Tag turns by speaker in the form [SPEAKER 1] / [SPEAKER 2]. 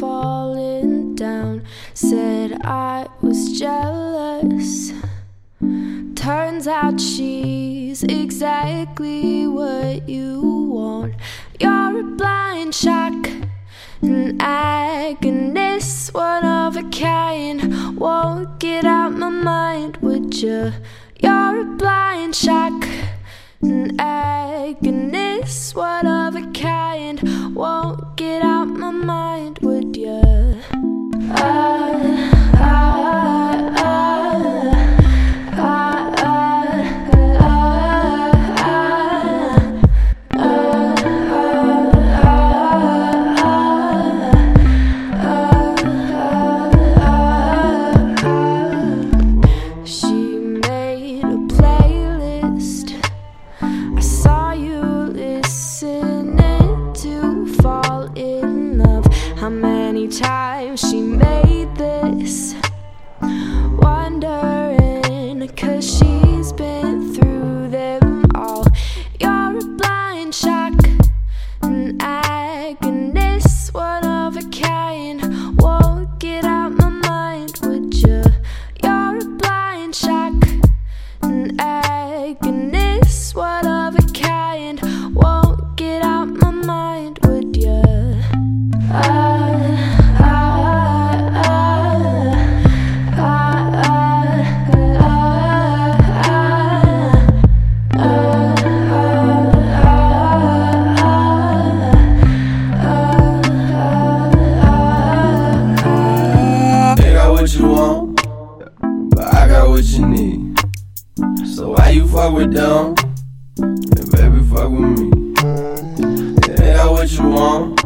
[SPEAKER 1] falling down. Said I was jealous. Turns out she's exactly what you want. You're a blind shock, an agonist, one of a kind. Won't get out my mind, would you? You're a blind shock, an agonist, one of a kind. Many times she made this? Wondering, cause she's been through So why you fuck with them? And baby, fuck with
[SPEAKER 2] me. Yeah, what you want.